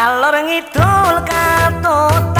ngalor ngidul katut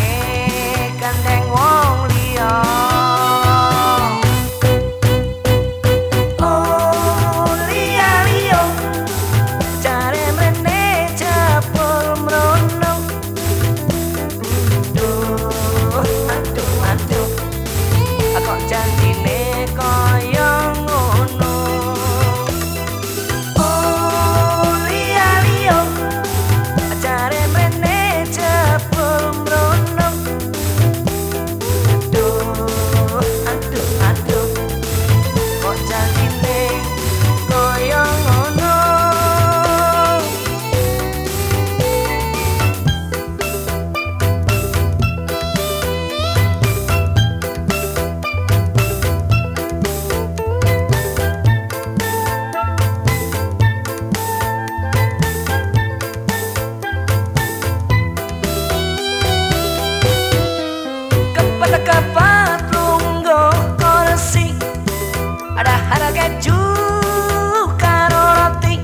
kapat lunggo kursi ada harga juh karo roti.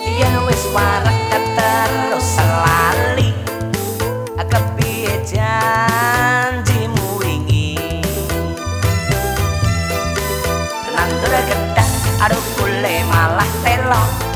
Yen wis parek keter selali aga piye janjimu wingi? Nang gedang aduh kule malah telong